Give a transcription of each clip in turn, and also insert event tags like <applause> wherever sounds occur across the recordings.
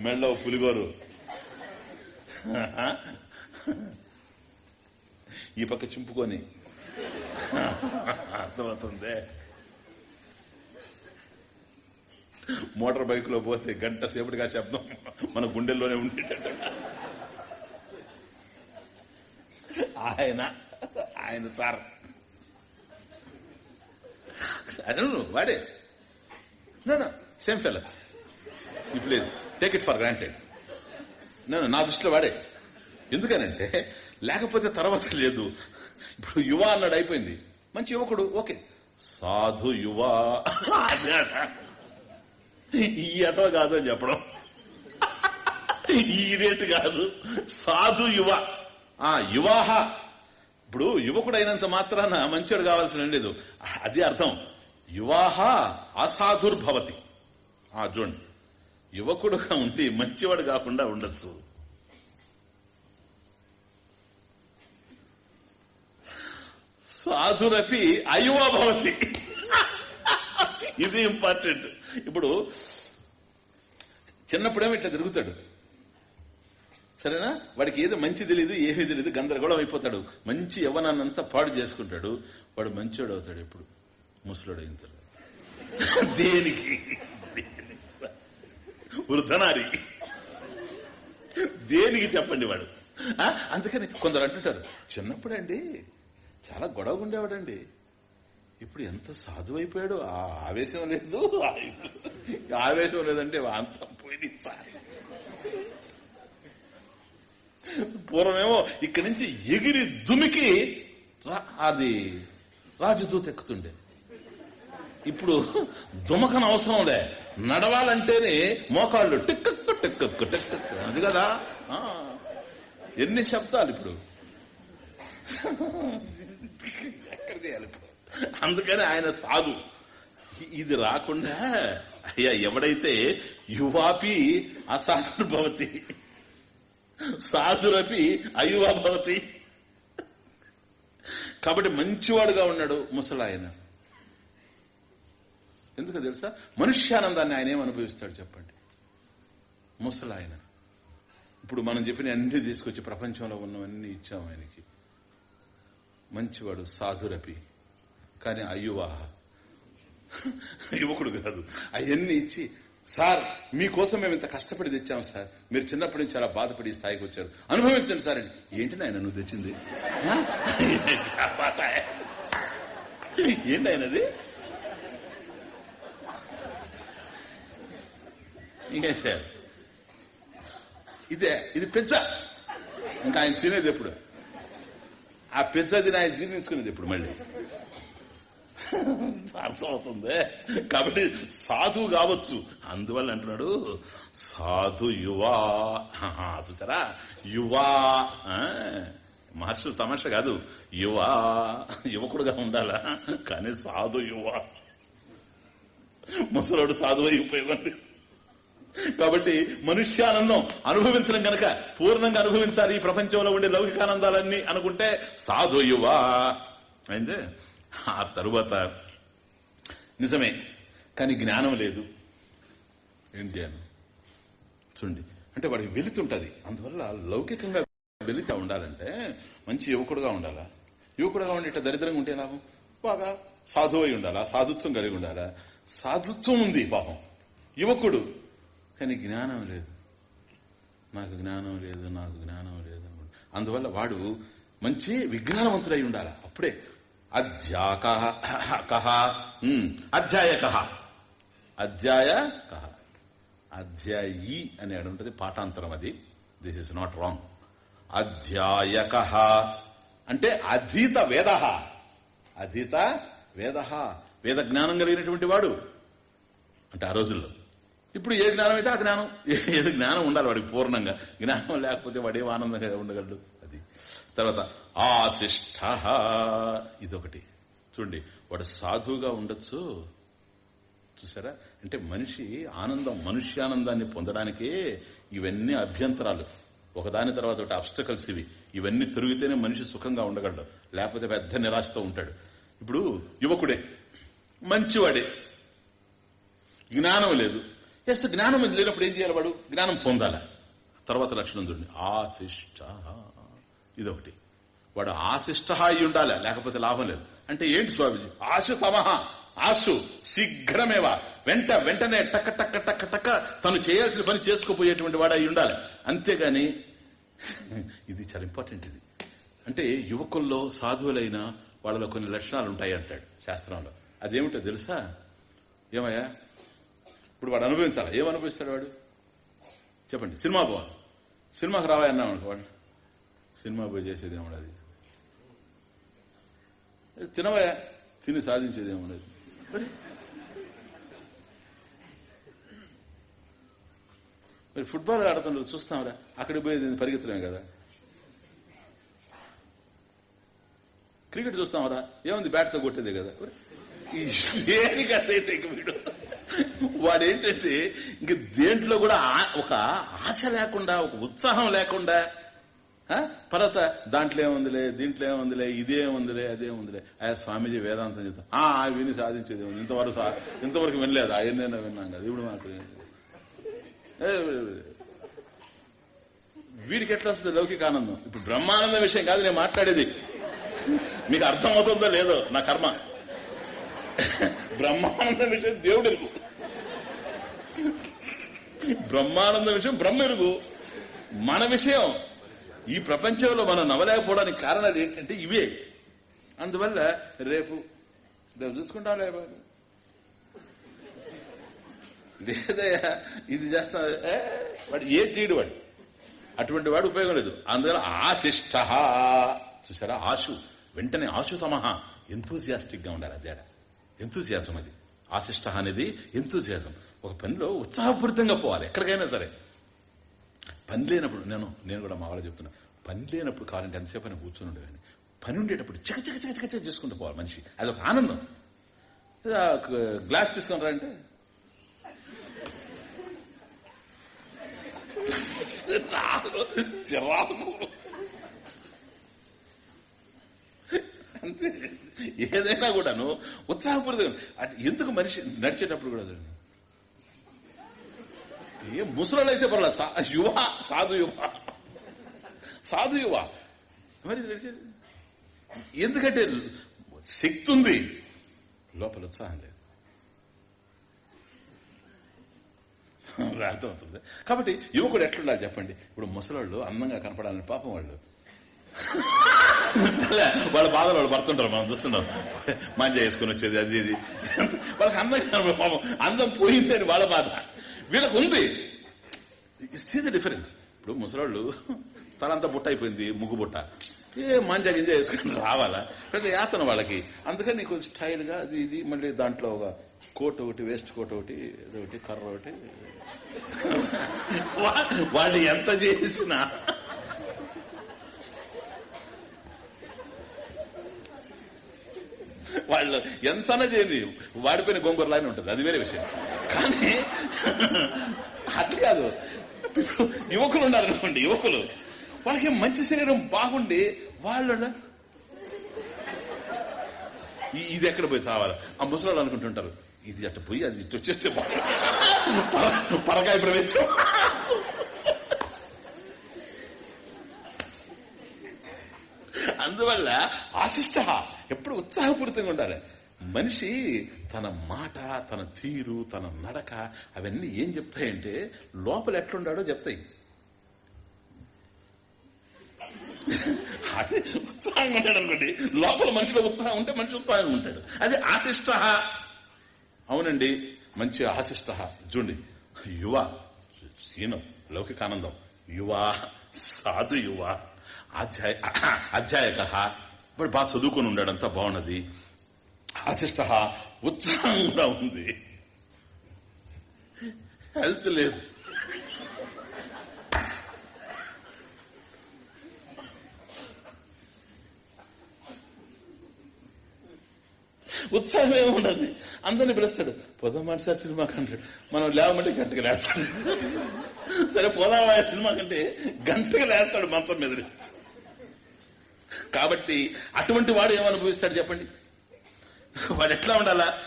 మెళ్ళో పులిగోరు. ఈ పక్క చింపుకొని. అర్థమవుతుంది. మోటార్ బైక్లో పోతే గంట సేపటిగా శబ్దం మన గుండెల్లోనే ఉండేటట్టు. ఆయన ఆయన సార్. అదే వాడే. సేమ్ ఫెల్ ఈ please take it for granted నేను నా దృష్టిలో వాడే. ఎందుకనంటే లేకపోతే తర్వాత లేదు. ఇప్పుడు యువ అన్నాడు అయిపోయింది. మంచి యువకుడు ఓకే. సాధు యువ. ఈ అటవ కాదు అని చెప్పడం. ఈ రేటు కాదు. సాధు యువ. ఆ యువాహ. ఇప్పుడు యువకుడు అయినంత మాత్రాన మంచోడు కావాల్సిన లేదు. అది అర్థం. యువాహ అసాధుర్భవతి. ఆ చూడండి. యువకుడుగా ఉండి మంచివాడు కాకుండా ఉండొచ్చు. సాధురపి అయువా భవతి. ఇది ఇంపార్టెంట్ ఇప్పుడు చిన్నప్పుడేమో ఇట్లా తిరుగుతాడు. సరేనా? వాడికి ఏది మంచి తెలియదు ఏమీ తెలియదు గందరగోళం అయిపోతాడు. మంచి యవనాన్నంతా పాడు చేసుకుంటాడు. వాడు మంచోడు అవుతాడు ఇప్పుడు ముసలోడు అయిన తర్వాత. దేనికి? వృధనారి. దేనికి చెప్పండి వాడు? అందుకని కొందరు అంటుంటారు చిన్నప్పుడండి చాలా గొడవ ఉండేవాడండి. ఇప్పుడు ఎంత సాధువు అయిపోయాడు ఆ ఆవేశం లేదు ఆవేశం లేదంటే అంత పోయింది సార్. పూర్వమేమో ఇక్కడి నుంచి ఎగిరి దుమికి రా- అది రాజదూత ఎక్కుతుండేది ఇప్పుడు దుమకన అవసరం లే. నడవాలంటేనే మోకాళ్ళు టిక్కక్కు టిక్కక్కు టిక్కక్కు. అది కదా? ఎన్ని శబ్దాలు ఇప్పుడు? ఎక్కడ చేయాలి ఇప్పుడు? అందుకని ఆయన సాధు. ఇది రాకుండా అయ్యా ఎవడైతే యువాపి అసాధుర్భవతి సాధురపి అయువా భవతి కాబట్టి మంచివాడుగా ఉన్నాడు ముసలాయన. ఎందుకు తెలుసా? మనుష్యానందాన్ని ఆయన ఏం అనుభవిస్తాడు చెప్పండి? ముసలాయన. ఇప్పుడు మనం చెప్పిన అన్ని తీసుకొచ్చి ప్రపంచంలో ఉన్నవన్నీ ఇచ్చాం ఆయనకి. మంచివాడు సాధురపి కానీ అయ్యువా యువకుడు కాదు. అవన్నీ ఇచ్చి సార్ మీకోసం మేము ఇంత కష్టపడి తెచ్చాం సార్. మీరు చిన్నప్పటి నుంచి చాలా బాధపడి స్థాయికి వచ్చారు. అనుభవించండి సార్ అని. ఏంటి నాయన నువ్వు తెచ్చింది? <laughs> ఏంటి ఆయనది ఇంకేం ఇదే ఇది పిజ్జ ఇంకా ఆయన తినేది ఎప్పుడు? ఆ పెద్దది ఆయన జీర్ణించుకునేది ఎప్పుడు మళ్ళీ? అర్థమవుతుంది. కాబట్టి సాధువు కావచ్చు. అందువల్ల అంటున్నాడు సాధు యువా. చూసారా? యువా ఆ, మహర్షులు తమాష కాదు. యువా యువకుడుగా ఉండాలా? కానీ సాధు యువ. ముసలోడు సాధువు అయిపోయేవాడు కాబట్టి మనుష్యానందం అనుభవించడం కనుక పూర్ణంగా అనుభవించాలి ఈ ప్రపంచంలో ఉండే లౌకికానందాలన్నీ అనుకుంటే సాధు యువ. అయిందే? ఆ తరువాత నిజమే కానీ జ్ఞానం లేదు. ఏం జ్ఞానం? చూడండి అంటే వాడికి వెళుతుంటది అందువల్ల లౌకికంగా వెళితే ఉండాలంటే మంచి యువకుడుగా ఉండాలా? యువకుడుగా ఉండి ఇట్లా దరిద్రంగా ఉంటే లాభం? బాగా సాధువు అయి ఉండాలా? సాధుత్వం కలిగి ఉండాలా? సాధుత్వం ఉంది పాపం. యువకుడు కానీ జ్ఞానం లేదు. నాకు జ్ఞానం లేదు నాకు జ్ఞానం లేదు అనుకుంటా. అందువల్ల వాడు మంచి విజ్ఞానవంతుడై ఉండాలి. అప్పుడే అధ్యాక కహ అధ్యాయ కహ అధ్యాయ కహ అధ్యాయి అని అక్కడ ఉంటుంది పాఠాంతరం అది. దిస్ ఇస్ నాట్ రాంగ్ అధ్యాయక. అంటే అధీత వేద. అధీత వేద. వేద జ్ఞానం కలిగినటువంటి వాడు. అంటే ఆ రోజుల్లో. ఇప్పుడు ఏ జ్ఞానం అయితే ఆ జ్ఞానం? ఏది జ్ఞానం ఉండాలి వాడికి పూర్ణంగా. జ్ఞానం లేకపోతే వాడు ఏం ఆనందంగా ఉండగలడు? అది. తర్వాత ఆశిష్ట ఇదొకటి. చూడండి వాడు సాధువుగా ఉండొచ్చు. చూసారా? అంటే మనిషి ఆనందం మనుష్యానందాన్ని పొందడానికే ఇవన్నీ అభ్యంతరాలు. ఒకదాని తర్వాత ఒకటి అబ్స్టకల్స్ ఇవి. ఇవన్నీ తిరిగితేనే మనిషి సుఖంగా ఉండగలడు. లేకపోతే పెద్ద నిరాశతో ఉంటాడు. ఇప్పుడు యువకుడే. మంచివాడే. జ్ఞానం లేదు. ఎస్ జ్ఞానం లేనప్పుడు ఏం చేయాలి వాడు? జ్ఞానం పొందాల. తర్వాత లక్షణం చూడండి. ఆశిష్ట. ఇదొకటి. వాడు ఆశిష్ట అయి ఉండాలి లేకపోతే లాభం లేదు. అంటే ఏంటి స్వామిజీ? ఆశు తమహ. ఆశు శీఘ్రమేవా. వెంట వెంటనే టక్క టక్క టక్క టక్క తను చేయాల్సిన పని చేసుకోపోయేటువంటి వాడు అయి ఉండాలి. అంతేగాని ఇది చాలా ఇంపార్టెంట్ ఇది. అంటే యువకుల్లో సాధువులైన వాళ్ళలో కొన్ని లక్షణాలు ఉంటాయి అంటాడు శాస్త్రంలో. అదేమిటో తెలుసా? ఏమయ్యా? ఇప్పుడు వాడు అనుభవించాలి? ఏం అనుభవిస్తాడు వాడు? చెప్పండి. సినిమా పోవాలి. సినిమాకి రావా అన్నాం అనుకో వాడు. సినిమా పోయి చేసేది అది తినవా? తిని సాధించేది ఏమన్నది మరి మరి ఫుట్బాల్ ఆడుతున్నారు చూస్తాంరా. అక్కడికి పోయేది పరిగెత్తలేం కదా. క్రికెట్ చూస్తాంరా. ఏముంది? బ్యాట్తో కొట్టేదే కదా. దేనికైతే వీడు? వాడేంటంటే ఇంక దేంట్లో కూడా ఒక ఆశ లేకుండా ఒక ఉత్సాహం లేకుండా తర్వాత దాంట్లో ఏముందిలే దీంట్లో ఏముందిలే ఇదేముందిలే అదేముందిలే ఆ స్వామీజీ వేదాంతం చెప్తాం. ఆ విని సాధించేది ఉంది ఇంతవరకు ఇంతవరకు వినలేదు. ఆయన్నైనా విన్నాం కదా ఇప్పుడు మాకు వీడికి ఎట్లా వస్తుంది లౌకిక ఆనందం? ఇప్పుడు బ్రహ్మానందం విషయం కాదు నేను మాట్లాడేది. మీకు అర్థం అవుతుందో లేదో నా కర్మ. బ్రహ్మానంద విషయం దేవుడు ఎరుగు బ్రహ్మానంద విషయం బ్రహ్మ ఎరుగు మన విషయం ఈ ప్రపంచంలో మనం నవ్వలేకపోవడానికి కారణాలు ఏంటంటే ఇవే. అందువల్ల రేపు రేపు చూసుకుంటాం లేబా లేదయ్యా ఇది చేస్తా వాడు ఏ చేయడు వాడు. అటువంటి వాడు ఉపయోగం లేదు. అందువల్ల ఆశిష్ట. చూసారా? ఆశు వెంటనే ఆశుతమ. ఎంతూజియాస్టిక్గా ఉండాలి అదేడ ఎంతూజియాజం అది. ఆశిష్ట అనేది ఎంతూజియాజం ఒక పనిలో ఉత్సాహపూరితంగా పోవాలి ఎక్కడికైనా సరే. పని లేనప్పుడు నేను నేను కూడా మా వాళ్ళు చెప్తున్నా పని లేనప్పుడు కావాలంటే ఎంతసేపు అయినా కూర్చొని ఉండేవాడిని. పని ఉండేటప్పుడు చక చక చక చక చేసుకుంటూ పోవాలి మనిషి. అది ఒక ఆనందం గ్లాస్ తీసుకుని అంటే. <laughs> చిరాకు. అంతే. ఏదైనా కూడాను ఉత్సాహపూరితం ఎందుకు మనిషి నడిచేటప్పుడు కూడా ఏ ముసలు అయితే పర్లేదు యువ సాధు యువ. సాధు యువ. మరి ఎందుకంటే శక్తి ఉంది. లోపల ఉత్సాహం లేదు. అర్థమవుతుంది. కాబట్టి యువకుడు ఎట్లుండాలి చెప్పండి? ఇప్పుడు ముసలాళ్ళు అందంగా కనపడాలని పాపం వాళ్ళు వాళ్ళ బాధలు వాళ్ళు పడుతుంటారు మనం చూస్తుంటారు మంచి వేసుకుని వచ్చేది అది ఇది. వాళ్ళకి అందం పాపం. అందం పోయిందని అని వాళ్ళ బాధ. వీళ్ళకు ఉంది. సీ ద డిఫరెన్స్ ఇప్పుడు ముసలాళ్ళు తలంతా బుట్ట అయిపోయింది ముగ్గు బుట్ట. ఏ మంజా గింజ వేసుకుని రావాలా? పెద్ద యాతన వాళ్ళకి. అందుకని నీకు స్టైల్గా అది ఇది మళ్ళీ దాంట్లో ఒక కోట్ ఒకటి వేస్ట్ కోట్ ఒకటి ఒకటి కర్ర ఒకటి. వాళ్ళు ఎంత చేసినా వాళ్ళు ఎంత చేయండి వాడిపోయిన గోంగూరలానే ఉంటుంది. అది వేరే విషయం. కానీ అట్లా కాదు. యువకులు ఉన్నారు అనుకోండి యువకులు. వాళ్ళకి మంచి శరీరం బాగుండి వాళ్ళు ఇది ఎక్కడ పోయి చావాలి? ఆ ముసలాళ్ళు అనుకుంటుంటారు ఇది అట్ట పోయి అది ఇటు వచ్చేస్తే పరకాయ ప్రవేశం. అందువల్ల ఆశిష్ట ఎప్పుడు ఉత్సాహపూరితంగా ఉండాలి. మనిషి తన మాట తన తీరు తన నడక అవన్నీ ఏం చెప్తాయంటే లోపల ఎట్లుండాడో చెప్తాయి. అదే ఉత్సాహంగా ఉంటాడు అనుకోండి. లోపల మనిషిలో ఉత్సాహం ఉంటే మనిషి ఉత్సాహంగా ఉంటాడు. అది ఆశిష్ట. అవునండి. మంచి ఆశిష్ట. చూడండి. యువ. సీనం. లౌకికానందం యువ. సాధు యువ. అధ్యాయ అధ్యాయక. వాడు బాగా చదువుకొని ఉన్నాడంతా బాగున్నది. అశిష్ట ఉత్సాహం కూడా ఉంది. హెల్త్ లేదు. ఉత్సాహం ఏముండదు అందరిని పిలుస్తాడు పోదామా సార్ సినిమా కంటే మనం లేవమంటే గంటకి లేస్తాడు. సరే పోదామా సినిమా కంటే గంటకి లేస్తాడు మంచం మీద కాబట్టి అటువంటి వాడు ఏమనుభవిస్తాడు చెప్పండి? వాడు ఎట్లా ఉండాలా?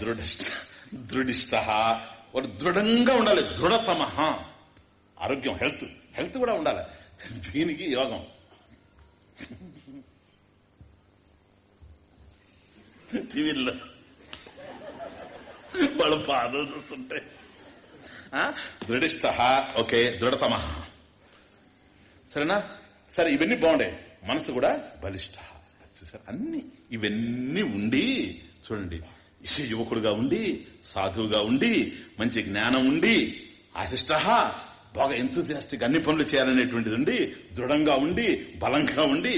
దృఢిష్ట దృఢిష్ట. వాడు దృఢంగా ఉండాలి. దృఢతమ. ఆరోగ్యం హెల్త్ హెల్త్ కూడా ఉండాలి. దీనికి యోగం. టీవీల్లో వాళ్ళ పాదలు చూస్తుంటే. ఆ? దృఢిష్ట. ఓకే దృఢతమ. సరేనా? సరే ఇవన్నీ బాగుండే. మనసు కూడా బలిష్ట. చూసారు? అన్ని ఇవన్నీ ఉండి చూడండి యువకుడుగా ఉండి సాధువుగా ఉండి మంచి జ్ఞానం ఉండి ఆశిష్ట బాగా ఎంతూజియాస్టిక్ అన్ని పనులు చేయాలనేటువంటిది ఉండి దృఢంగా ఉండి బలంగా ఉండి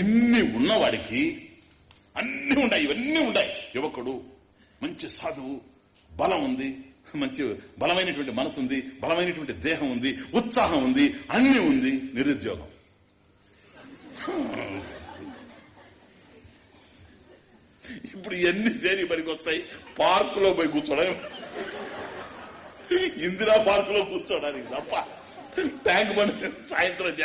ఇన్ని ఉన్నవాడికి అన్ని ఉన్నాయి ఇవన్నీ ఉన్నాయి. యువకుడు మంచి సాధువు బలం ఉంది మంచి బలమైనటువంటి మనసు ఉంది బలమైనటువంటి దేహం ఉంది ఉత్సాహం ఉంది అన్ని ఉంది నిరుద్యోగం. ఇప్పుడు ఎన్ని దేని పనికి వస్తాయి పార్కులో పోయి కూర్చోవడం ఇందిరా పార్కులో కూర్చోడానికి తప్ప. ట్యాంక్ బండి సాయంత్రం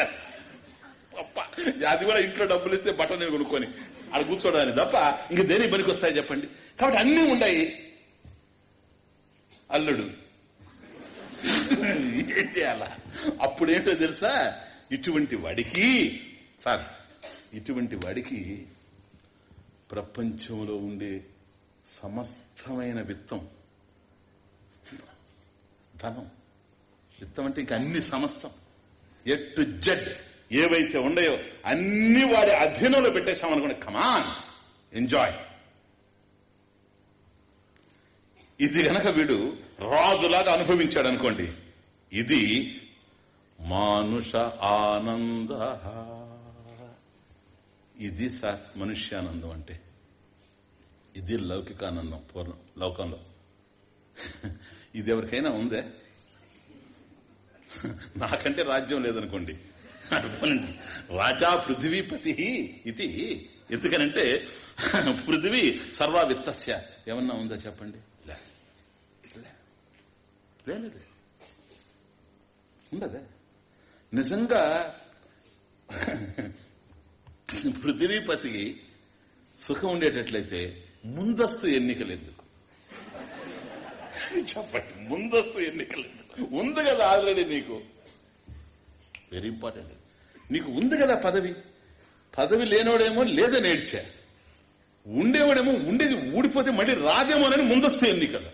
తప్ప. అది కూడా ఇంట్లో డబ్బులు ఇస్తే బట్టలు కొనుక్కొని అక్కడ కూర్చోడానికి తప్ప. ఇంక దేని పనికి వస్తాయి చెప్పండి? కాబట్టి అన్ని ఉన్నాయి అల్లుడు. ఏం చేయాలా? అప్పుడేంటో తెలుసా? ఇటువంటి వాడికి సార్. ఇటువంటి వాడికి ప్రపంచంలో ఉండే సమస్తమైన విత్తం ధనం. విత్తం అంటే ఇంక అన్ని సమస్తం. ఎట్ జడ్ ఏవైతే ఉన్నాయో అన్ని వాడి అధీనంలో పెట్టేశామనుకోండి కమాన్ ఎంజాయ్ ఇది గనక వీడు రాజులాగా అనుభవించాడు అనుకోండి ఇది మానుష ఆనంద ఇది సార్ మనుష్యానందం అంటే. ఇది లౌకికానందం పూర్వం లోకంలో. ఇది ఎవరికైనా ఉందే? నాకంటే రాజ్యం లేదనుకోండి. అనుకోనండి రాజా పృథివీపతి ఇది. ఎందుకనంటే పృథివీ సర్వావిత్తస్య. ఏమన్నా ఉందా చెప్పండి? లే. లేదు ఉండదే. నిజంగా <laughs> పృథ్వీపతికి సుఖం ఉండేటట్లయితే ముందస్తు ఎన్నికలు ఎందుకు <laughs> చెప్పండి ముందస్తు ఎన్నికలు ఎందుకు ఉంది కదా ఆల్రెడీ నీకు. వెరీ ఇంపార్టెంట్ నీకు ఉంది కదా పదవి? పదవి లేనోడేమో లేదని ఏడ్చా ఉండేవాడేమో ఉండేది ఊడిపోతే మళ్ళీ రాదేమోనని ముందస్తు ఎన్నికలు.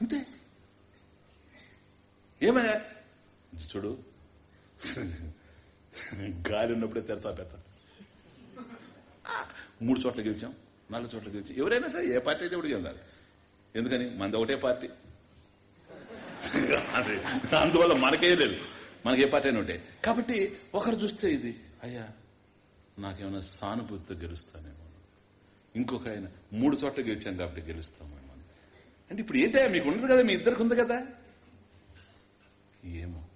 అంతే. ఏమయ్యా? చూడు. <laughs> గాలి ఉన్నప్పుడే తెరచా పెద్ద మూడు చోట్ల గెలిచాం నాలుగు చోట్ల గెలిచాం. ఎవరైనా సరే ఏ పార్టీ అయితే ఇప్పుడు గెలాలి ఎందుకని? మనది ఒకటే పార్టీ. అదే అందువల్ల మనకే లేదు. మనకి ఏ పార్టీ అయినా ఉంటాయి కాబట్టి ఒకరు చూస్తే ఇది అయ్యా నాకేమైనా సానుభూతితో గెలుస్తానేమో. ఇంకొక ఆయన మూడు చోట్ల గెలిచాం కాబట్టి గెలుస్తామేమో అంటే ఇప్పుడు ఏంటయ్యా మీకు ఉండదు కదా మీ ఇద్దరికి ఉంది కదా? ఏమో.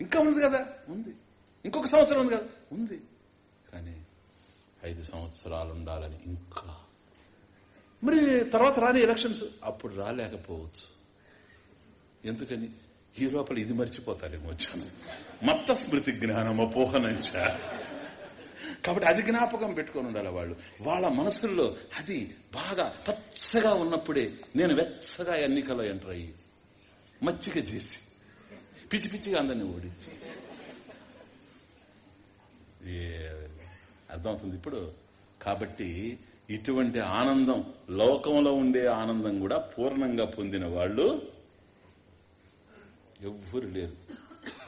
ఇంకా ఉంది కదా? ఉంది. ఇంకొక సంవత్సరం ఉంది కదా? ఉంది. కానీ ఐదు సంవత్సరాలు ఉండాలని ఇంకా. మరి తర్వాత రాని ఎలక్షన్స్ అప్పుడు రాలేకపోవచ్చు. ఎందుకని? ఈ లోపల ఇది మర్చిపోతారేమో వచ్చాను మత్త స్మృతి జ్ఞానం అపోహనంచ. కాబట్టి అది జ్ఞాపకం పెట్టుకొని ఉండాలి వాళ్ళు. వాళ్ళ మనసుల్లో అది బాగా పచ్చగా ఉన్నప్పుడే నేను వెచ్చగా ఎన్నికలో ఎంటర్ అయ్యి మచ్చిక చేసి పిచ్చి పిచ్చిగా అందరినీ ఓడించి. అర్థమవుతుంది ఇప్పుడు? కాబట్టి ఇటువంటి ఆనందం లోకంలో ఉండే ఆనందం కూడా పూర్ణంగా పొందిన వాళ్ళు ఎవ్వరు లేరు.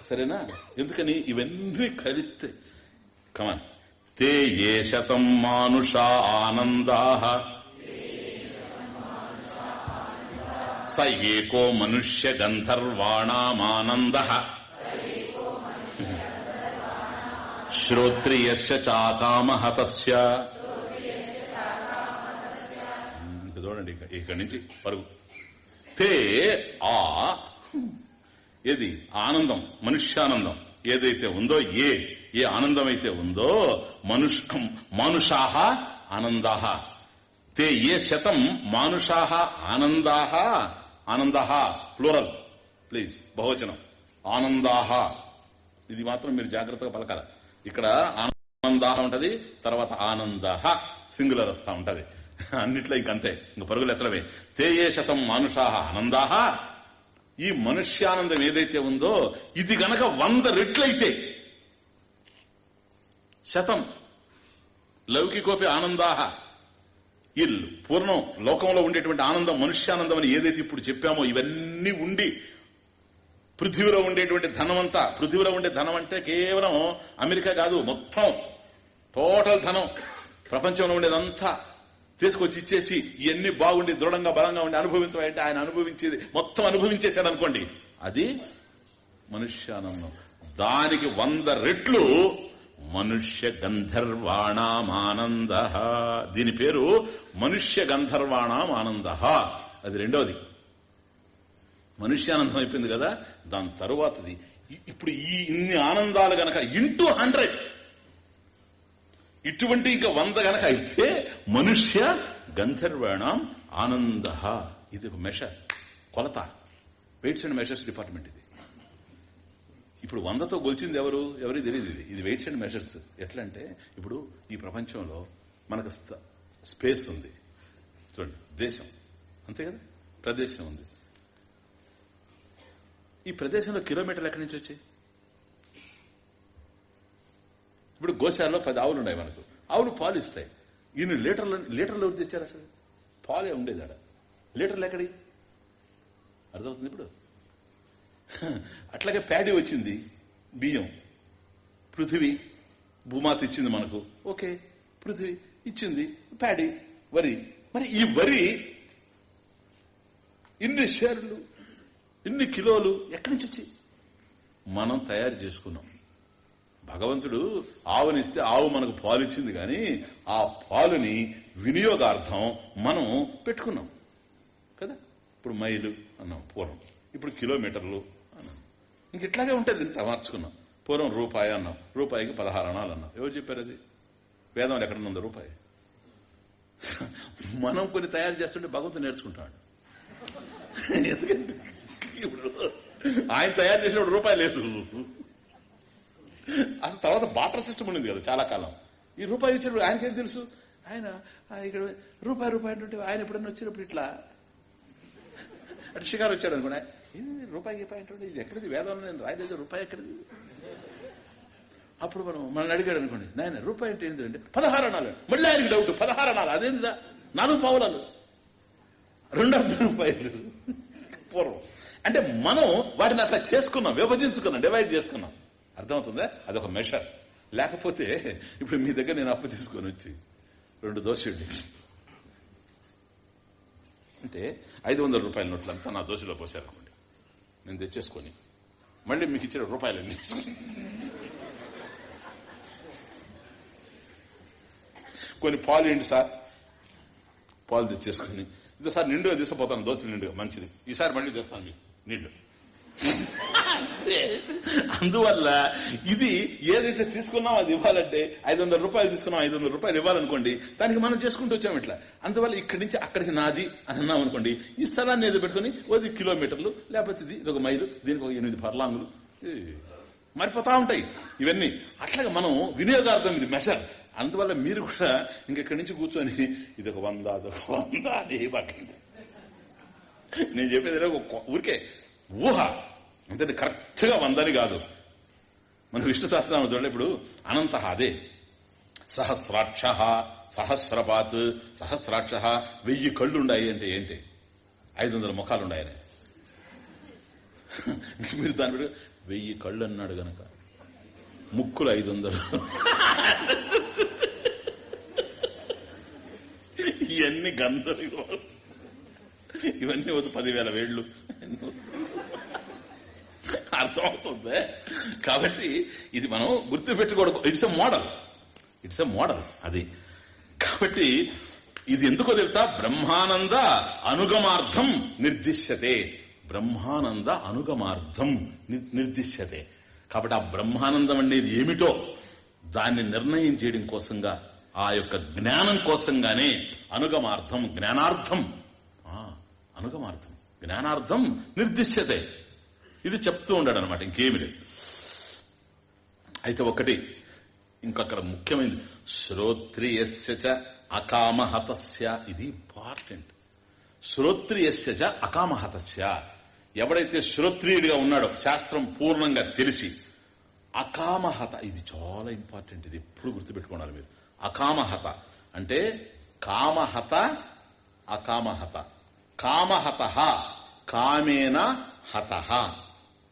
సరేనా? ఎందుకని? ఇవన్నీ కలిస్తే. కమాన్ తే ఏ శతం మానుష ఆనందా స ఏకో మనుష్య గంధర్వాణామానంద శ్రోత్రియస్య చాకామ హతస్య చూడండి ఇక్కడి నుంచి పరుగు. తే ఆ ఏది? ఆనందం మనుష్యానందం. ఏదైతే ఉందో ఏ ఏ ఆనందం అయితే ఉందో మనుష్ మానుషాహ ఆనందాహ. తే ఏ శతం మానుషా ఆనందా ఆనందాహ ప్లూరల్ ప్లీజ్ బహువచనం ఆనందా ఇది మాత్రం మీరు జాగ్రత్తగా పలకాల. ఇక్కడ ఆనందాహ ఉంటది తర్వాత ఆనంద సింగులర్ వస్తా ఉంటది. అన్నిట్లో ఇంకంతే ఇంక పరుగులు ఎత్తడమే. ఏ శతం మానుషా ఆనందా. ఈ మనుష్యానందం ఏదైతే ఉందో ఇది గనక వంద రెట్లయితే శతం. లౌకికోపి ఆనందాహ ఈ పూర్ణం లోకంలో ఉండేటువంటి ఆనందం మనుష్యానందం అని ఏదైతే ఇప్పుడు చెప్పామో ఇవన్నీ ఉండి పృథ్వీలో ఉండేటువంటి ధనం అంతా పృథ్వీలో ఉండే ధనం అంటే కేవలం అమెరికా కాదు మొత్తం టోటల్ ధనం ప్రపంచంలో ఉండేదంతా తీసుకొచ్చి ఇచ్చేసి ఇవన్నీ బాగుండి దృఢంగా బలంగా ఉండి అనుభవించమంటే ఆయన అనుభవించేది మొత్తం అనుభవించేశాడు అనుకోండి. అది మనుష్యానందం. దానికి వంద రెట్లు మనుష్య గంధర్వాణామానంద. దీని పేరు మనుష్య గంధర్వాణం ఆనంద అది రెండవది. మనుష్యానందం అయిపోయింది కదా దాని తరువాతది. ఇప్పుడు ఈ ఇన్ని ఆనందాలు గనక ఇంటూ హండ్రెడ్. ఇటువంటి ఇంకా వంద గనక అయితే మనుష్య గంధర్వాణం ఆనంద. ఇది ఒక మెషర్ కొలత. వెయిట్స్ అండ్ మెషర్స్ డిపార్ట్మెంట్ ఇది. ఇప్పుడు వందతో గొలిచింది ఎవరు? ఎవరికి తెలియదు ఇది. ఇది వెయిట్స్ అండ్ మెషర్స్ ఎట్లా అంటే ఇప్పుడు ఈ ప్రపంచంలో మనకు స్పేస్ ఉంది. చూడండి దేశం. అంతే కదా? ప్రదేశం ఉంది. ఈ ప్రదేశంలో కిలోమీటర్లు ఎక్కడి నుంచి వచ్చాయి? ఇప్పుడు గోశాలలో పది ఆవులు ఉన్నాయి మనకు. ఆవులు పాలు ఇస్తాయి. ఈయన లీటర్లు లీటర్లు ఎవరు తెచ్చారు అసలు? పాలే ఉండేది ఆడ. లీటర్లు ఎక్కడి? అర్థమవుతుంది ఇప్పుడు? అట్లాగే ప్యాడీ వచ్చింది బియ్యం. పృథివీ భూమాత ఇచ్చింది మనకు. ఓకే పృథివీ ఇచ్చింది ప్యాడీ వరి. మరి ఈ వరి ఇన్ని షేర్లు ఇన్ని కిలోలు ఎక్కడి నుంచి వచ్చి మనం తయారు చేసుకున్నాం. భగవంతుడు ఆవునిస్తే ఆవు మనకు పాలు ఇచ్చింది కానీ ఆ పాలుని వినియోగార్థం మనం పెట్టుకున్నాం. కదా? ఇప్పుడు మైలు అన్నాం పూర్వం. ఇప్పుడు కిలోమీటర్లు ఇంక ఇట్లాగే ఉంటుంది. ఇంత మార్చుకున్నాం. పూర్వం రూపాయి అన్నాం. రూపాయికి పదహారు అణాలు అన్నాం. ఎవరు చెప్పారు అది వేదంలో ఎక్కడ ఉందో రూపాయి? మనం కొన్ని తయారు చేస్తుంటే భగవంతుడు నేర్చుకుంటాడు. ఎందుకంటే ఇప్పుడు ఆయన తయారు చేసినప్పుడు రూపాయి లేదు. అసలు తర్వాత బాటర్ సిస్టమ్ ఉండింది కదా చాలా కాలం. ఈ రూపాయి ఇచ్చినప్పుడు ఆయనకేం తెలుసు? ఆయన ఇక్కడ రూపాయి రూపాయి ఆయన ఎప్పుడన్నా వచ్చినప్పుడు ఇట్లా. అటు షికారు వచ్చాడు అనుకున్నా ఇది రూపాయి రూపాయి అంటే ఇది ఎక్కడిది? వేదంలో నేను రాయలేదు. రూపాయి ఎక్కడిది? అప్పుడు మనం మనల్ని అడిగాడు అనుకోండి నాయన రూపాయి అంటే ఏంటంటే పదహారు అనాలు. మళ్ళీ ఆయనకి డౌట్ పదహారు అనాలు. అదేందా నాలుగు పావులాలు. రెండు అర్ధ రూపాయలు. పూర్వం. అంటే మనం వాటిని అట్లా చేసుకున్నాం విభజించుకున్నాం డివైడ్ చేసుకున్నాం. అర్థమవుతుందా? అదొక మెషర్ లేకపోతే ఇప్పుడు మీ దగ్గర నేను అప్పు తీసుకొని వచ్చి రెండు దోశలు అంటే ఐదు వందల రూపాయల నోట్లంతా నా దోశలో పోసారు నేను తెచ్చేసుకొని. మళ్ళీ మీకు ఇచ్చిన రూపాయలన్నీ కొన్ని పాలు ఏంటి సార్? పాలు తెచ్చేసుకొని. ఇంత సార్ నిండుగా తీసుకుపోతాను. దోశలు నిండుగా. మంచిది. ఈసారి మళ్ళీ చేస్తాను మీకు. నీళ్ళు అందువల్ల ఇది ఏదైతే తీసుకున్నామో అది ఇవ్వాలంటే ఐదు వందల రూపాయలు తీసుకున్నాం ఐదు వందల రూపాయలు ఇవ్వాలనుకోండి దానికి మనం చేసుకుంటూ వచ్చాం ఇట్లా. అందువల్ల ఇక్కడి నుంచి అక్కడికి నాది అని అన్నాం అనుకోండి ఈ స్థలాన్ని ఏదో పెట్టుకుని ఓది కిలోమీటర్లు లేకపోతే ఇది ఒక మైలు దీనికి ఒక ఎనిమిది పర్లాంగులు. మరిపోతా మారిపోతా ఉంటాయి ఇవన్నీ. అట్లాగే మనం వినియోగార్థం ఇది మెషర్ అందువల్ల మీరు కూడా ఇంకెక్కడి నుంచి కూర్చొని ఇది ఒక వంద అదొక వంద అని నేను చెప్పేది ఒక ఊరికే ఊహ. అంటే కరెక్ట్గా వందని కాదు. మన విష్ణు సహస్రనామం చూడండి ఇప్పుడు అనంత అదే సహస్రాక్ష సహస్రపాత్ సహస్రాక్ష వెయ్యి కళ్ళు ఉన్నాయి అంటే ఏంటి? ఐదు వందల ముఖాలు ఉన్నాయని మీరు దాని వెయ్యి కళ్ళు అన్నాడు గనక. ముక్కులు ఐదు వందలు ఇవన్నీ గంధలు ఇవన్నీ వద్దు పదివేల వేళ్ళు. అర్థమవుతుంది. కాబట్టి ఇది మనం గుర్తు పెట్టుకోవడం it's a model it's a model అది. కాబట్టి ఇది ఎందుకో తెలుసా? బ్రహ్మానంద అనుగమార్థం నిర్దిశ్యతే. బ్రహ్మానంద అనుగమార్థం నిర్దిశ్యతే. కాబట్టి ఆ బ్రహ్మానందం అనేది ఏమిటో దాన్ని నిర్ణయం చేయడం కోసంగా ఆ యొక్క జ్ఞానం కోసంగానే అనుగమార్థం జ్ఞానార్థం. అనుగమార్థం. జ్ఞానార్థం నిర్దిశ్యతే. ఇది చెప్తూ ఉండాడు అనమాట ఇంకేమి లేదు. అయితే ఒకటి ఇంకక్కడ ముఖ్యమైనది. శ్రోత్రియస్య చ అకామహతస్య. ఇది ఇంపార్టెంట్. శ్రోత్రియస్య చ అకామహతస్య. ఎవడైతే శ్రోత్రియుడిగా ఉన్నాడో శాస్త్రం పూర్ణంగా తెలిసి అకామహత ఇది చాలా ఇంపార్టెంట్. ఇది ఎప్పుడు గుర్తుపెట్టుకోవాలి మీరు. అకామహత అంటే కామహత అకామహత. కామహత కామేన హత.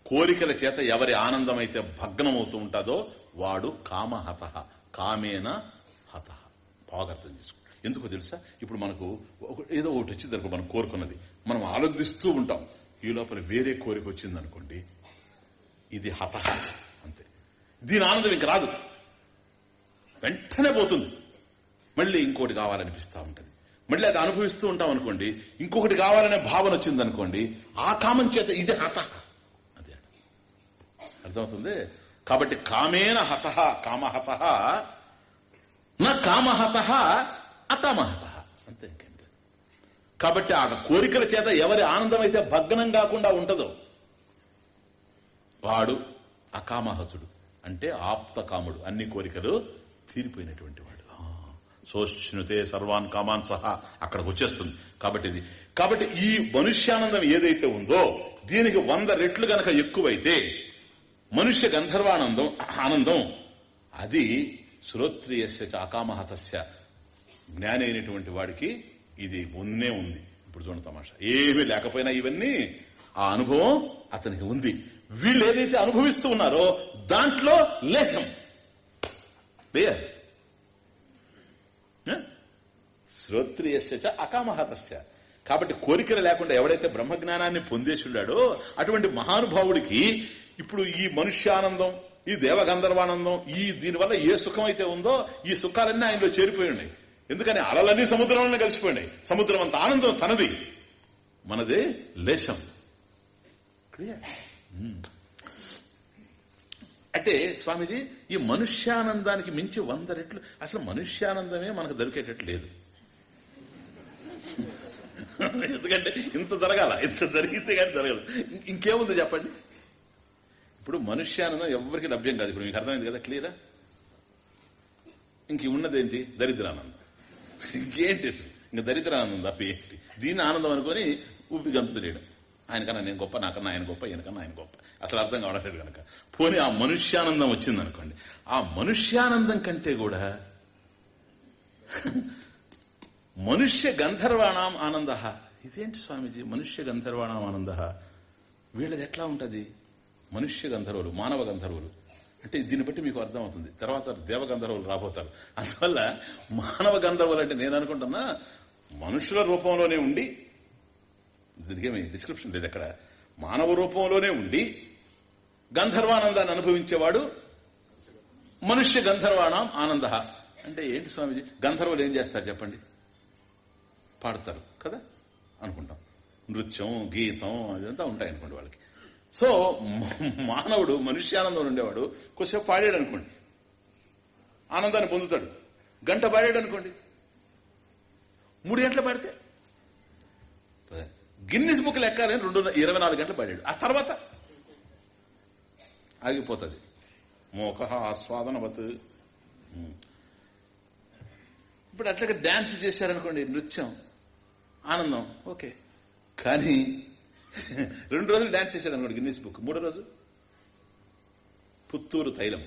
కోరికల చేత ఎవరి ఆనందమైతే భగ్నమవుతూ ఉంటుందో వాడు కామహత కామేన హత. బాగా అర్థం చేసుకో ఎందుకో తెలుసా? ఇప్పుడు మనకు ఒక- ఏదో ఒకటి వచ్చింది అనుకో మనం కోరుకున్నది. మనం ఆలోచిస్తూ ఉంటాం. ఈ లోపల వేరే కోరిక వచ్చింది అనుకోండి ఇది హత. అంతే. దీని ఆనందం ఇంక రాదు. వెంటనే పోతుంది. మళ్ళీ ఇంకోటి కావాలనిపిస్తూ ఉంటుంది. మళ్ళీ అది అనుభవిస్తూ ఉంటాం అనుకోండి ఇంకొకటి కావాలనే భావన వచ్చింది అనుకోండి ఆ కామం చేత ఇది హత. అర్థమవుతుంది? కాబట్టి కామేన హత కామహత నా కామహత అకామహత. అంతే ఇంకేం లేదు. కాబట్టి ఆ కోరికల చేత ఎవరి ఆనందం అయితే భగ్నం కాకుండా ఉంటదో వాడు అకామహతుడు. అంటే ఆప్త కాముడు అన్ని కోరికలు తీరిపోయినటువంటి వాడు. సోష్ణుతే సర్వాన్ కామాన్ సహా. అక్కడికి వచ్చేస్తుంది. కాబట్టి ఇది. కాబట్టి ఈ మనుష్యానందం ఏదైతే ఉందో దీనికి వంద రెట్లు గనక ఎక్కువైతే మనుష్య గంధర్వానందం ఆనందం. అది శ్రోత్రియస్య చ అకామహతస్య జ్ఞాని అయినటువంటి వాడికి ఇది ఉన్నే ఉంది. ఇప్పుడు చూడండి తమాషా. ఏమీ లేకపోయినా ఇవన్నీ ఆ అనుభవం అతనికి ఉంది. వీళ్ళు ఏదైతే అనుభవిస్తూ ఉన్నారో దాంట్లో లేశం. క్లియర్ శ్రోత్రియస్య అకామహతస్య. కాబట్టి కోరికలు లేకుండా ఎవడైతే బ్రహ్మజ్ఞానాన్ని పొందేసున్నాడో అటువంటి మహానుభావుడికి ఇప్పుడు ఈ మనుష్యానందం ఈ దేవగంధర్వానందం ఈ దీనివల్ల ఏ సుఖం అయితే ఉందో ఈ సుఖాలన్నీ ఆయనలో చేరిపోయి ఉన్నాయి. ఎందుకని అలలన్నీ సముద్రంలోనే కలిసిపోయినాయి సముద్రం అంత ఆనందం తనది. మనది లేశం. అంటే స్వామిజీ ఈ మనుష్యానందానికి మించి వంద రెట్లు అసలు మనుష్యానందమే మనకు దొరికేటట్టు లేదు. <laughs> ఎందుకంటే ఇంత జరగాల ఇంత జరిగితే కానీ జరగదు. ఇంకేముంది చెప్పండి? ఇప్పుడు మనుష్యానందం ఎవరికి లభ్యం కాదు. ఇప్పుడు మీకు అర్థమైంది కదా? క్లియరా ఇంక ఉన్నదేంటి? దరిద్రానందం. ఇంకేంటి అసలు? ఇంక దరిద్రానందం తప్ప ఏంటి? దీన్ని ఆనందం అనుకొని ఊపి గంతులేయడం ఆయనకన్నా నేను గొప్ప నాకన్నా ఆయన గొప్ప ఈయనకన్నా ఆయన గొప్ప. అసలు అర్థం కావట్లేదు కనుక. పోనీ ఆ మనుష్యానందం వచ్చింది అనుకోండి ఆ మనుష్యానందం కంటే కూడా మనుష్య గంధర్వాణం ఆనంద. ఇదేంటి స్వామీజీ? మనుష్య గంధర్వాణం ఆనంద. వీళ్ళది ఎట్లా ఉంటది? మనుష్య గంధర్వులు మానవ గంధర్వులు. అంటే దీన్ని బట్టి మీకు అర్థమవుతుంది. తర్వాత దేవ గంధర్వులు రాబోతారు. అందువల్ల మానవ గంధర్వులు అంటే నేను అనుకుంటున్నా మనుషుల రూపంలోనే ఉండి దీనికేమి డిస్క్రిప్షన్ లేదు అక్కడ. మానవ రూపంలోనే ఉండి గంధర్వానందాన్ని అనుభవించేవాడు మనుష్య గంధర్వాణం ఆనంద. అంటే ఏంటి స్వామిజీ? గంధర్వులు ఏం చేస్తారు చెప్పండి? పాడతారు కదా? అనుకుంటాం. నృత్యం గీతం అదంతా ఉంటాయి అనుకోండి వాళ్ళకి. సో <laughs> మానవుడు మానవుడు మనుష్యానందం ఉండేవాడు కొద్దిసేపు పాడాడు అనుకోండి ఆనందాన్ని పొందుతాడు. గంట పాడాడు అనుకోండి మూడు గంటలు పాడితే? గిన్నిస్ బుక్ లెక్కాలని రెండు ఇరవై నాలుగు గంటలు పాడాడు. ఆ తర్వాత? ఆగిపోతుంది. మోక ఆస్వాదనవత్. ఇప్పుడు అట్లాగే డాన్స్ చేశారనుకోండి నృత్యం ఆనందం ఓకే. కానీ రెండు రోజులు డాన్స్ చేశాడు అనుకోండి గిన్నీస్ బుక్ మూడో రోజు? పుత్తూరు తైలం.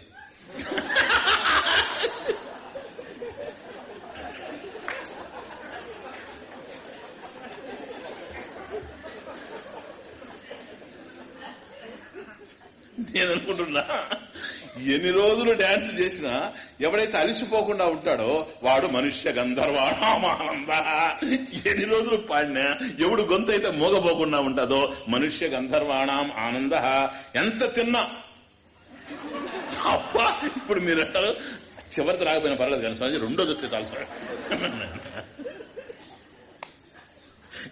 నేను అనుకుంటున్నా. ఎన్ని రోజులు డాన్స్ చేసినా ఎవడైతే అలిసిపోకుండా ఉంటాడో వాడు మనుష్య గంధర్వాణామానంద. ఎన్ని రోజులు పాడినా ఎవడు గొంతు అయితే మోగపోకుండా ఉంటుందో మనుష్య గంధర్వాణం ఆనంద. ఎంత తిన్నా. అబ్బా ఇప్పుడు మీరు అంటారు చివరికి రాకపోయినా పర్లేదు కానీ స్వామి రెండో చూస్తే చాలు స్వామి.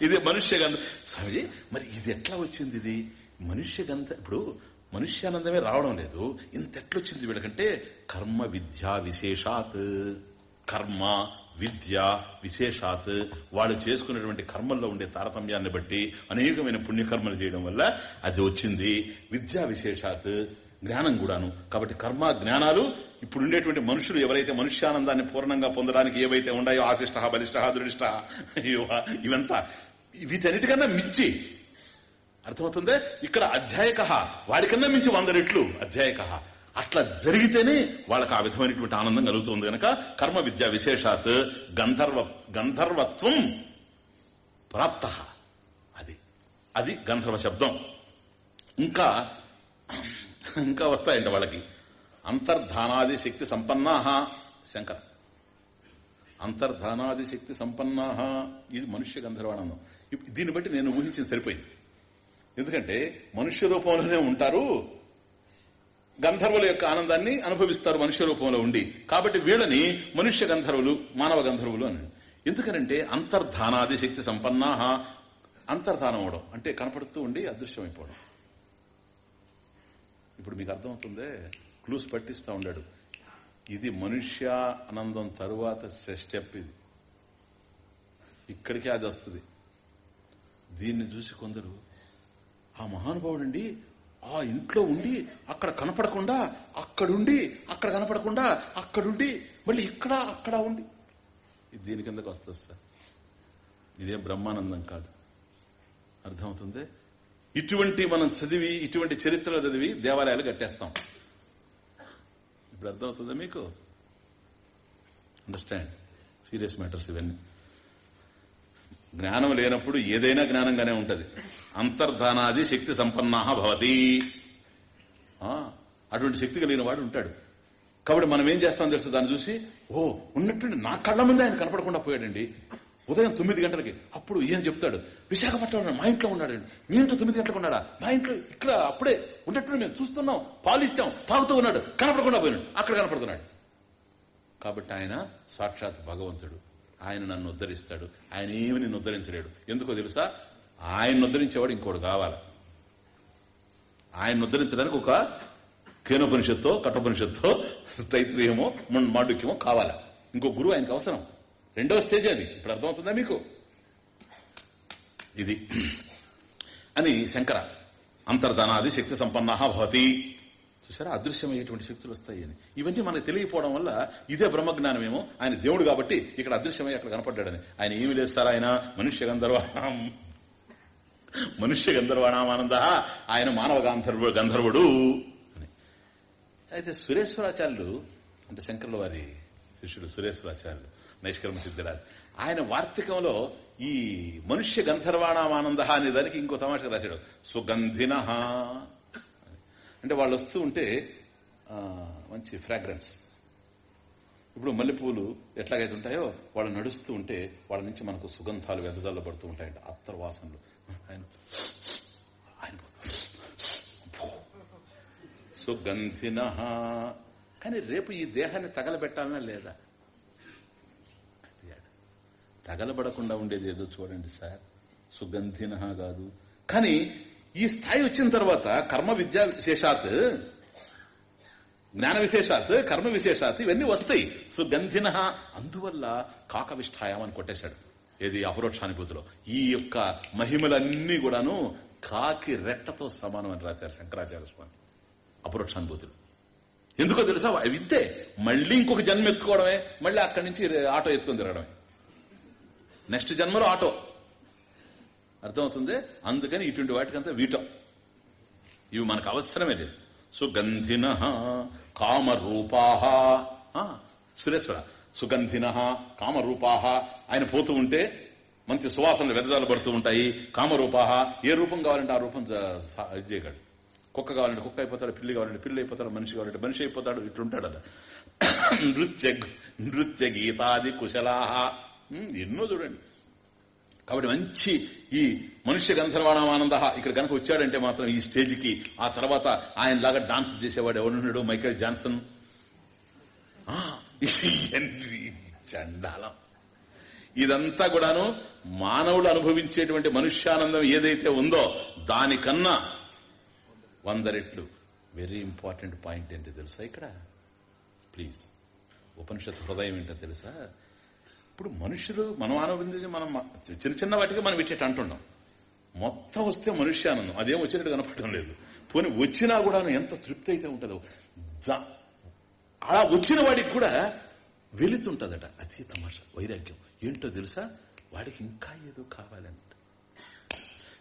ఇది మనుష్య గంధ. స్వామి మరి ఇది ఎట్లా వచ్చింది ఇది? మనుష్య గంధ ఇప్పుడు మనుష్యానందమే రావడం లేదు. ఇంత ఎట్లొచ్చింది వీళ్ళకంటే కర్మ విద్యా విశేషాత్. కర్మ విద్య విశేషాత్. వాళ్ళు చేసుకున్నటువంటి కర్మల్లో ఉండే తారతమ్యాన్ని బట్టి అనేకమైన పుణ్యకర్మలు చేయడం వల్ల అది వచ్చింది. విద్యా విశేషాత్ జ్ఞానం కూడాను. కాబట్టి కర్మ జ్ఞానాలు ఇప్పుడు ఉండేటువంటి మనుషులు ఎవరైతే మనుష్యానందాన్ని పూర్ణంగా పొందడానికి ఏవైతే ఉన్నాయో ఆశిష్ట బలిష్ట దృష్ట ఇవంతా వీటన్నిటికన్నా మించి అర్థమవుతుందే? ఇక్కడ అధ్యాయక వాడికన్నా మించి వంద రెట్లు అధ్యాయక అట్లా జరిగితేనే వాళ్ళకి ఆ విధమైనటువంటి ఆనందం కలుగుతుంది కనుక కర్మ విద్య విశేషాత్ గంధర్వ గంధర్వత్వం ప్రాప్త. అది అది గంధర్వ శబ్దం. ఇంకా ఇంకా వస్తాయండి వాళ్ళకి. అంతర్ధానాది శక్తి సంపన్నా. శంకర. అంతర్ధానాది శక్తి సంపన్నా. ఇది మనుష్య గంధర్వానందం. దీన్ని బట్టి నేను ఊహించింది సరిపోయింది. ఎందుకంటే మనుష్య రూపంలోనే ఉంటారు. గంధర్వుల యొక్క ఆనందాన్ని అనుభవిస్తారు మనుష్య రూపంలో ఉండి. కాబట్టి వీళ్ళని మనుష్య గంధర్వులు మానవ గంధర్వులు అని ఎందుకనంటే అంతర్ధానాది శక్తి సంపన్నా అంతర్ధానం అవడం. అంటే కనపడుతూ ఉండి అదృశ్యమైపోవడం. ఇప్పుడు మీకు అర్థమవుతుందే? క్లూస్ పట్టిస్తూ ఉండాడు. ఇది మనుష్య ఆనందం తరువాత స్టెప్ ఇది. ఇక్కడికే అది వస్తుంది. దీన్ని చూసి కొందరు ఆ మహానుభావుడండి ఆ ఇంట్లో ఉండి అక్కడ కనపడకుండా అక్కడుండి అక్కడ కనపడకుండా అక్కడుండి మళ్ళీ ఇక్కడ అక్కడ ఉండి. ఇది దీని కిందకు వస్తుంది సార్. ఇదేం బ్రహ్మానందం కాదు. అర్థమవుతుంది? ఇటువంటి మనం చదివి ఇటువంటి చరిత్రలు చదివి దేవాలయాలు కట్టేస్తాం. ఇప్పుడు అర్థమవుతుందా మీకు? అండర్స్టాండ్ సీరియస్ మ్యాటర్స్ ఇవన్నీ. జ్ఞానం లేనప్పుడు ఏదైనా జ్ఞానంగానే ఉంటుంది. అంతర్ధానాది శక్తి సంపన్నా భవతి. అటువంటి శక్తి కలిగిన వాడు ఉంటాడు. కాబట్టి మనం ఏం చేస్తాం తెలుసు? దాన్ని చూసి ఓ ఉన్నట్టుండి నా కళ్ళ ముందే ఆయన కనపడకుండా పోయాడండి. ఉదయం తొమ్మిది గంటలకి అప్పుడు ఏం చెప్తాడు? విశాఖపట్నంలో మా ఇంట్లో ఉన్నాడండి. మీ ఇంట్లో తొమ్మిది గంటలకు ఉన్నాడా? మా ఇంట్లో ఇక్కడ అప్పుడే ఉన్నట్టు మేము చూస్తున్నాం పాలు ఇచ్చాం తాగుతూ ఉన్నాడు. కనపడకుండా పోయినాడు. అక్కడ కనపడుతున్నాడు. కాబట్టి ఆయన సాక్షాత్ భగవంతుడు. ఆయన నన్ను ఉద్ధరిస్తాడు. ఆయన ఏమి నిన్ను ఉద్ధరించలేడు. ఎందుకో తెలుసా? ఆయన ఉద్ధరించేవాడు ఇంకోడు కావాలి. ఆయన ఉద్ధరించడానికి ఒక కేనోపనిషత్తో కఠోపనిషత్తో తైత్రీయమో మాండుక్యమో కావాలా. ఇంకో గురువు ఆయనకు అవసరం. రెండవ స్టేజ్ అది. ఇప్పుడు అర్థమవుతుందా మీకు? ఇది. అని శంకర. అంతర్ధనాది శక్తి సంపన్న భవతి. చూసారా? అదృశ్యమయ్యేటువంటి శక్తులు వస్తాయి అని. ఇవన్నీ మనకు తెలియకపోవడం వల్ల ఇదే బ్రహ్మజ్ఞానమేమో. ఆయన దేవుడు కాబట్టి ఇక్కడ అదృశ్యమై అక్కడ కనపడ్డాడని. ఆయన ఏమి లేదు సార్ ఆయన? మనుష్య గంధర్వాణం. మనుష్య గంధర్వాణామానంద. ఆయన మానవ గంధర్వ గంధర్వుడు అని. అయితే సురేశ్వరాచార్యులు అంటే శంకర్ల వారి శిష్యుడు సురేశ్వరాచార్యులు నైష్కర్మ సిద్ధిరాజ్ ఆయన వార్తికంలో ఈ మనుష్య గంధర్వాణామానంద అనే దానికి ఇంకో తమాషా రాశాడు. సుగంధిన. అంటే వాళ్ళు వస్తూ ఉంటే మంచి ఫ్రాగ్రెన్స్ ఇప్పుడు మల్లెపూలు ఎట్లాగైతే ఉంటాయో వాళ్ళు నడుస్తూ ఉంటే వాళ్ళ నుంచి మనకు సుగంధాలు వెదజల్ల పడుతూ ఉంటాయంట. అత్తర్ వాసనలు ఆయన ఆయన సుగంధిన కానీ రేపు ఈ దేహాన్ని తగలబెట్టాలనా లేదా? తగలబడకుండా ఉండేది ఏదో చూడండి సార్. సుగంధిన కాదు. కానీ ఈ స్థాయి వచ్చిన తర్వాత కర్మ విద్యా విశేషాత్ జ్ఞాన విశేషాత్ కర్మ విశేషాత్ ఇవన్నీ వస్తాయి. సుగంధిన అందువల్ల కాకవిష్ఠాయం కొట్టేశాడు. ఏది? అపరోక్షానుభూతిలో. ఈ యొక్క మహిమలన్నీ కూడాను కాకి రెట్టతో సమానం అని రాశారు శంకరాచార్య స్వామి. అపరోక్షానుభూతులు. ఎందుకో తెలుసా? విద్యే మళ్ళీ ఇంకొక జన్మ ఎత్తుకోవడమే మళ్ళీ అక్కడి నుంచి ఆటో ఎత్తుకొని తిరగడమే. నెక్స్ట్ జన్మలో ఆటో. అర్థమవుతుంది? అందుకని ఇటువంటి వాటికంతా వీటం. ఇవి మనకు అవసరమే లేదు. సుగంధిన కామరూపా. సురేశ్వర సుగంధిన కామరూపా. ఆయన పోతూ ఉంటే మంచి సువాసనలు వెదజాలు పడుతూ ఉంటాయి. కామరూపా ఏ రూపం కావాలంటే ఆ రూపం ఇది చేయగలడు. కుక్క కావాలంటే కుక్క అయిపోతాడు పిల్లి కావాలంటే పిల్లి అయిపోతాడు మనిషి కావాలంటే మనిషి అయిపోతాడు ఇట్లుంటాడు అలా. నృత్య నృత్య గీతాది కుశలాహ. ఎన్నో చూడండి. కాబట్టి మంచి ఈ మనుష్య గంధర్వాణమానంద ఇక్కడ కనుక వచ్చాడంటే మాత్రం ఈ స్టేజ్కి ఆ తర్వాత ఆయన లాగా డాన్స్ చేసేవాడు ఎవరున్నాడు మైకేల్ జాన్సన్. చండాలం. ఇదంతా కూడాను మానవుడు అనుభవించేటువంటి మనుష్యానందం ఏదైతే ఉందో దానికన్నా వంద రెట్లు వెరీ ఇంపార్టెంట్ పాయింట్ ఏంటి తెలుసా ఇక్కడ? ప్లీజ్. ఉపనిషత్ హృదయం ఏంటో తెలుసా? ఇప్పుడు మనుషులు మనం ఆనందించి మనం చిన్న చిన్న వాటికి మనం ఇట్టేట అంటున్నాం మొత్తం వస్తే మనుష్యానందం అదేం వచ్చినట్టు కనపడటం లేదు. పోనీ వచ్చినా కూడా ఎంత తృప్తి అయితే ఉంటుందో. అలా వచ్చిన వాడికి కూడా వెళుతుంటుందట అదే తమాష వైరాగ్యం. ఏంటో తెలుసా? వాడికి ఇంకా ఏదో కావాలంట.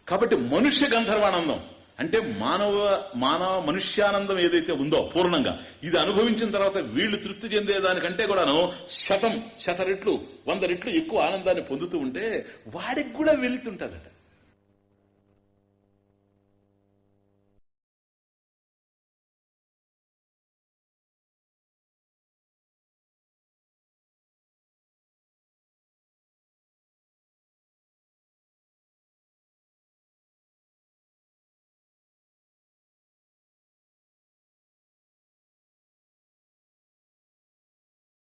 కాబట్టి మనుష్య గంధర్వానందం. అంటే మానవ మానవ మనుష్యానందం ఏదైతే ఉందో పూర్ణంగా ఇది అనుభవించిన తర్వాత వీళ్ళు తృప్తి చెందేదానికంటే కూడాను శతం శత రెట్లు వంద రెట్లు ఎక్కువ ఆనందాన్ని పొందుతూ ఉంటే వాడికి కూడా వెళుతుంటదట